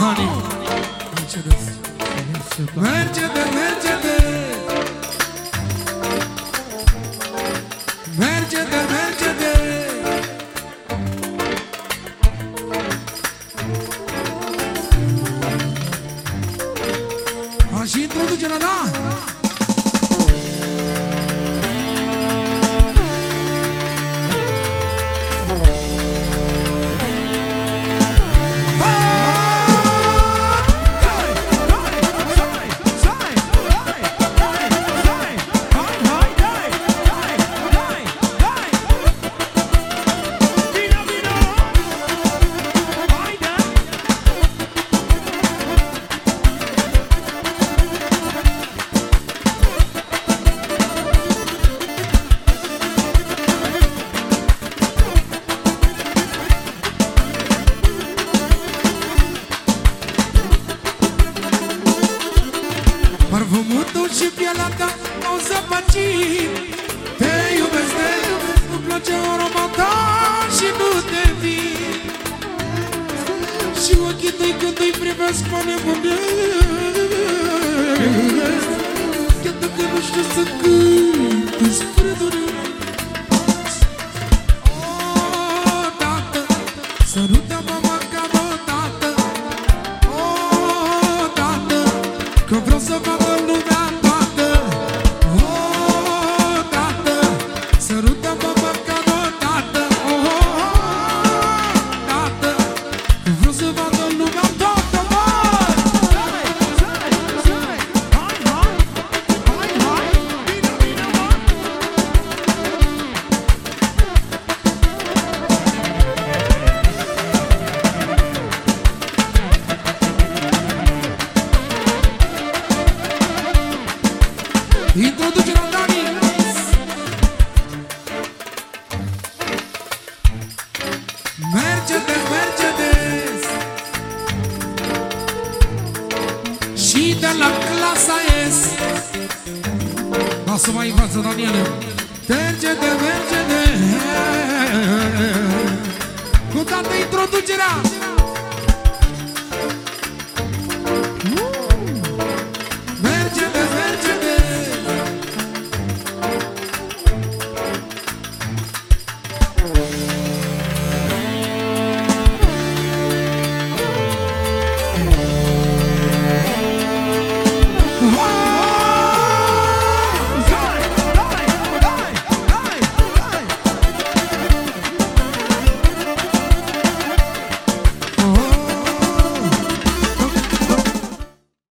honey Mercedes Mercedes, Mercedes Mercedes, Mercedes Așa da? da. Parfumul tău și pielea ta au zăpăcit. Te iubesc, te iubesc, îmi place aroma ta și nu te vin. Și ochii tăi când îi privesc mă nebunesc Chiar dacă nu știu să cânt spre durere Oh, tată, sărută-mă măcar o dată Oh, tată, că vreau să vadă Introducerea Dani. Mercedes, Mercedes. Și de la clasa S. Lasă mai în față, Daniele. Mercedes, Mercedes. Cu toată introducerea